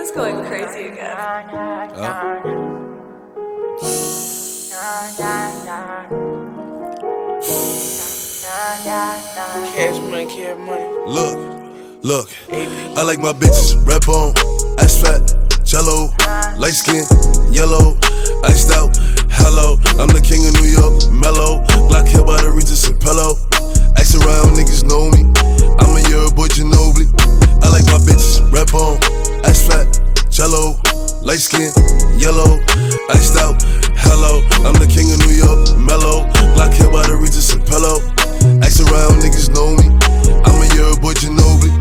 It's going crazy again. Cash money, cash money. Look, look, I like my bitches red bone, ass fat, jello, light skin, yellow, iced out. Hello, I'm the king of New York, mellow. Black hair by the Regis and pillow. Ask around, niggas know me. I'm a year boy Ginobili. I like my bitches red bone, ass fat, jello, light skin, yellow, iced out. Hello, I'm the king of New York, mellow. Black hair by the Regis and pillow. Ask around, niggas know me. I'm a year boy Ginobili.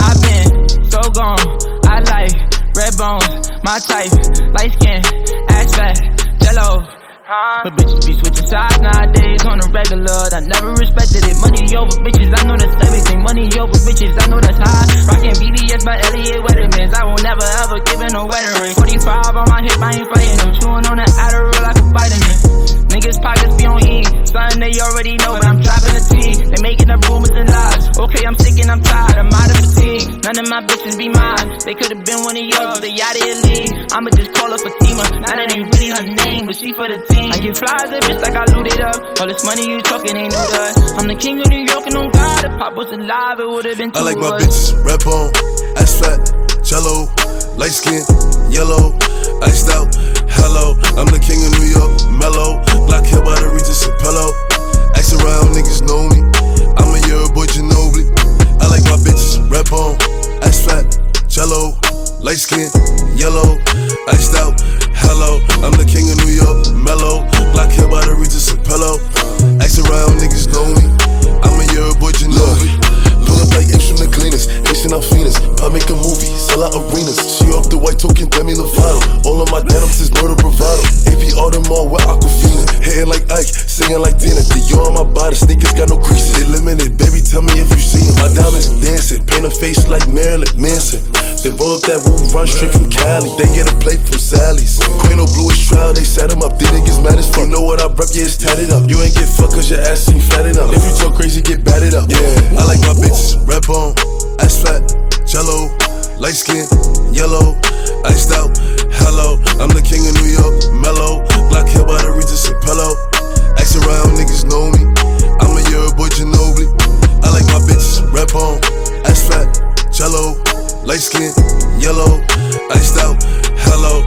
i been so gone. I like red bones, my type, light skin, ass fat, jello. But bitches be switching sides nowadays on the regular. I never respected it. Money over bitches, I know that's everything. Money over bitches, I know that's high. Rockin' BBS by Elliot Weathermans. I will never ever give in a wedding ring. 45 on my hip, I ain't fighting them. Chewing on the Adderall like a vitamin. Niggas pockets be on E. Something they already None of my bitches be mine. They could've been one of yours, but of your league. I'ma just call her Fatima. Now that ain't really her name, but she for the team. I get flies that bitch like I looted up. All this money you talking ain't new to us. I'm the king of New York and on God. If Pop was alive, it would've been two I like my us. bitches red bone, ass fat, jello, light skin, yellow, iced out. Hello, I'm the king of New York, mellow. Out arenas. She off the white token, Demi Lovato. All of my denims is murder bravado. AP Audemars with Aquafina. Hitting like Ike, singing like Tina. Dior on my body, sneakers got no creases. Limited, baby, tell me if you see 'em. My diamonds dancing, paint a face like Marilyn Manson. Then roll up that roof, run straight from Cali. They get a plate from Sally's. Queen of bluish trial, they set 'em up. They niggas mad as fuck. You know what I rep, yeah, it's tatted up. You ain't get fucked cause your ass ain't fat enough. If you talk crazy, get batted up. Yeah, I like my bitches red bone, ass fat, jello, light skin, yellow, iced out. Hello, I'm the king of New York, mellow. Black hair by the Regis and pillow. Ask around, niggas know me. I'm a year boy Ginobili. I like my bitches red bone, ass fat, jello, light skin, yellow, iced out. Hello,